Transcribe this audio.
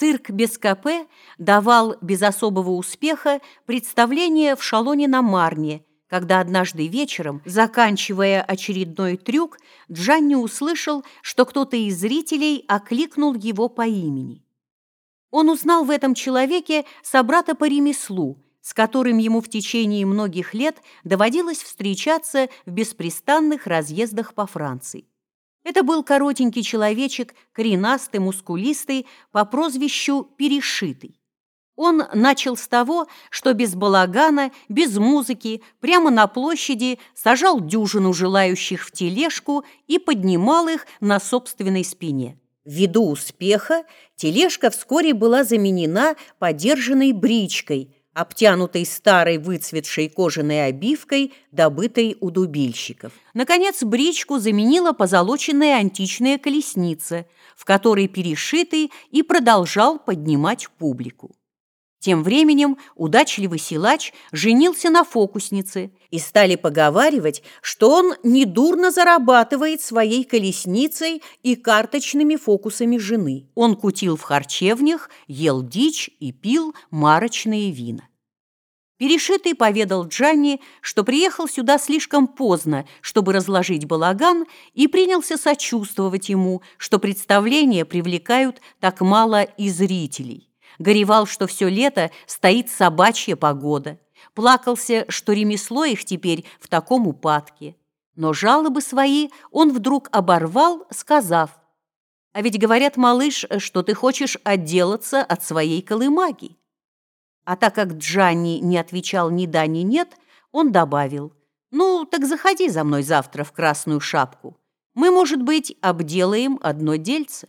Цирк без КП давал без особого успеха представление в шалоне на Марне, когда однажды вечером, заканчивая очередной трюк, Джанни услышал, что кто-то из зрителей окликнул его по имени. Он узнал в этом человеке собрата по ремеслу, с которым ему в течение многих лет доводилось встречаться в беспрестанных разъездах по Франции. Это был коротенький человечек, коренастый, мускулистый, по прозвищу Перешитый. Он начал с того, что без балагана, без музыки, прямо на площади сажал дюжину желающих в тележку и поднимал их на собственной спине. Ввиду успеха тележка вскоре была заменена подержанной бричкой – обтянутой старой выцветшей кожаной обивкой, добытой у дубильщиков. Наконец, бричку заменила позолоченная античная колесница, в которой перешитый и продолжал поднимать публику. Тем временем удачливый силач женился на фокуснице, и стали поговаривать, что он недурно зарабатывает своей колесницей и карточными фокусами жены. Он кутил в харчевнях, ел дичь и пил марочные вина. Перешитый поведал Джанни, что приехал сюда слишком поздно, чтобы разложить балаган, и принялся сочувствовать ему, что представления привлекают так мало и зрителей горевал, что все лето стоит собачья погода, плакался, что ремесло их теперь в таком упадке. Но жалобы свои он вдруг оборвал, сказав, «А ведь говорят, малыш, что ты хочешь отделаться от своей колымаги». А так как Джанни не отвечал ни да, ни нет, он добавил, «Ну, так заходи за мной завтра в красную шапку. Мы, может быть, обделаем одно дельце».